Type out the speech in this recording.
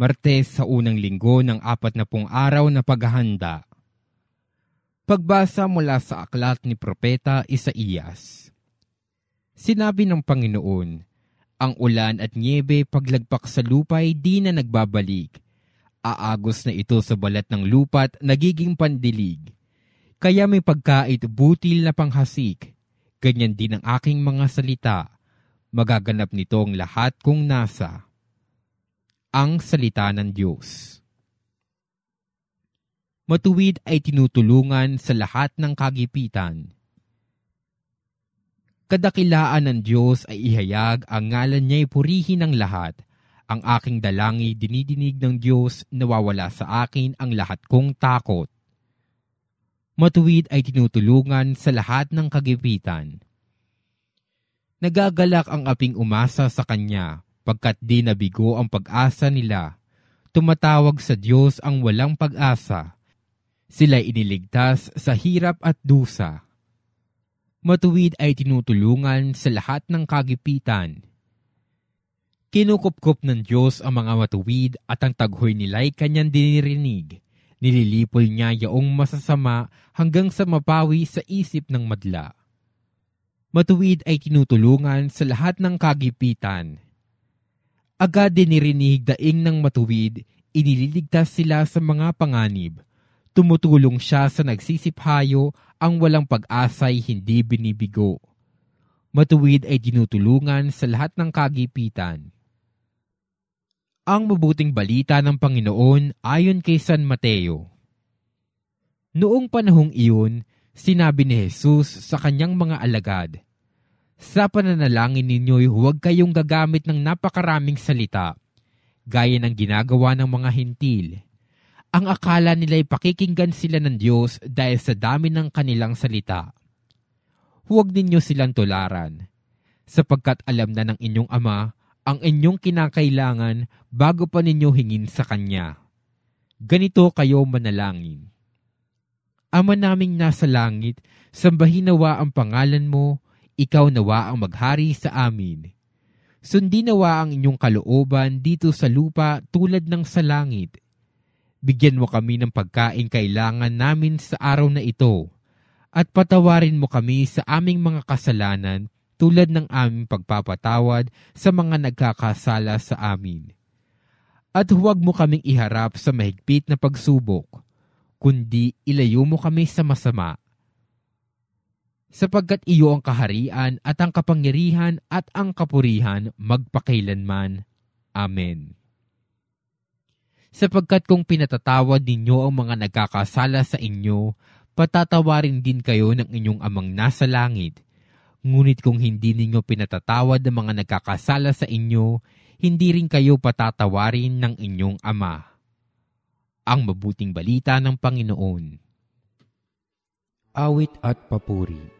Martes sa unang linggo ng apat na pong araw na paghahanda. Pagbasa mula sa aklat ni Propeta Isaías. Sinabi ng Panginoon, ang ulan at niebe paglagpak sa lupa ay di na nagbabalik. Aagos na ito sa balat ng lupa at nagiging pandilig. Kaya may pagkait butil na panghasik. Ganyan din ang aking mga salita. Magaganap nito ang lahat kung nasa ang salita ng Diyos. Matuwid ay tinutulungan sa lahat ng kagipitan. Kadakilaan ng Diyos ay ihayag ang ngalan niya'y purihin ng lahat. Ang aking dalangi dinidinig ng Diyos nawawala sa akin ang lahat kong takot. Matuwid ay tinutulungan sa lahat ng kagipitan. Nagagalak ang aping umasa sa Kanya pagkat di nabigo ang pag-asa nila. Tumatawag sa Diyos ang walang pag-asa. Sila iniligtas sa hirap at dusa. Matuwid ay tinutulungan sa lahat ng kagipitan. Kinukupkup ng Diyos ang mga matuwid at ang taghoy nila'y kanyang dinirinig. Nililipol niya yaong masasama hanggang sa mapawi sa isip ng madla. Matuwid ay tinutulungan sa lahat ng kagipitan Agad dinirinig daing ng matuwid, inililigtas sila sa mga panganib. Tumutulong siya sa nagsisiphayo, ang walang pag-asa'y hindi binibigo. Matuwid ay dinutulungan sa lahat ng kagipitan. Ang mabuting balita ng Panginoon ayon kay San Mateo. Noong panahong iyon, sinabi ni Jesus sa kanyang mga alagad, sa pananalangin ninyo'y huwag kayong gagamit ng napakaraming salita, gaya ng ginagawa ng mga hintil. Ang akala nila'y pakikinggan sila ng Diyos dahil sa dami ng kanilang salita. Huwag ninyo silang tularan, sapagkat alam na ng inyong Ama ang inyong kinakailangan bago pa ninyo hingin sa Kanya. Ganito kayo manalangin. Ama naming nasa langit, sambahin nawa ang pangalan mo, ikaw nawa ang maghari sa amin. Sundin nawa ang inyong kalooban dito sa lupa tulad ng sa langit. Bigyan mo kami ng pagkain kailangan namin sa araw na ito, at patawarin mo kami sa aming mga kasalanan tulad ng aming pagpapatawad sa mga nagkakasala sa amin. At huwag mo kaming iharap sa mahigpit na pagsubok, kundi ilayo mo kami sa masama sapagkat iyo ang kaharian at ang kapangyarihan at ang kapurihan magpakailanman. Amen. Sapagkat kung pinatatawad ninyo ang mga nagkakasala sa inyo, patatawarin din kayo ng inyong amang nasa langit. Ngunit kung hindi ninyo pinatatawad ang mga nagkakasala sa inyo, hindi rin kayo patatawarin ng inyong ama. Ang mabuting balita ng Panginoon. Awit at papuri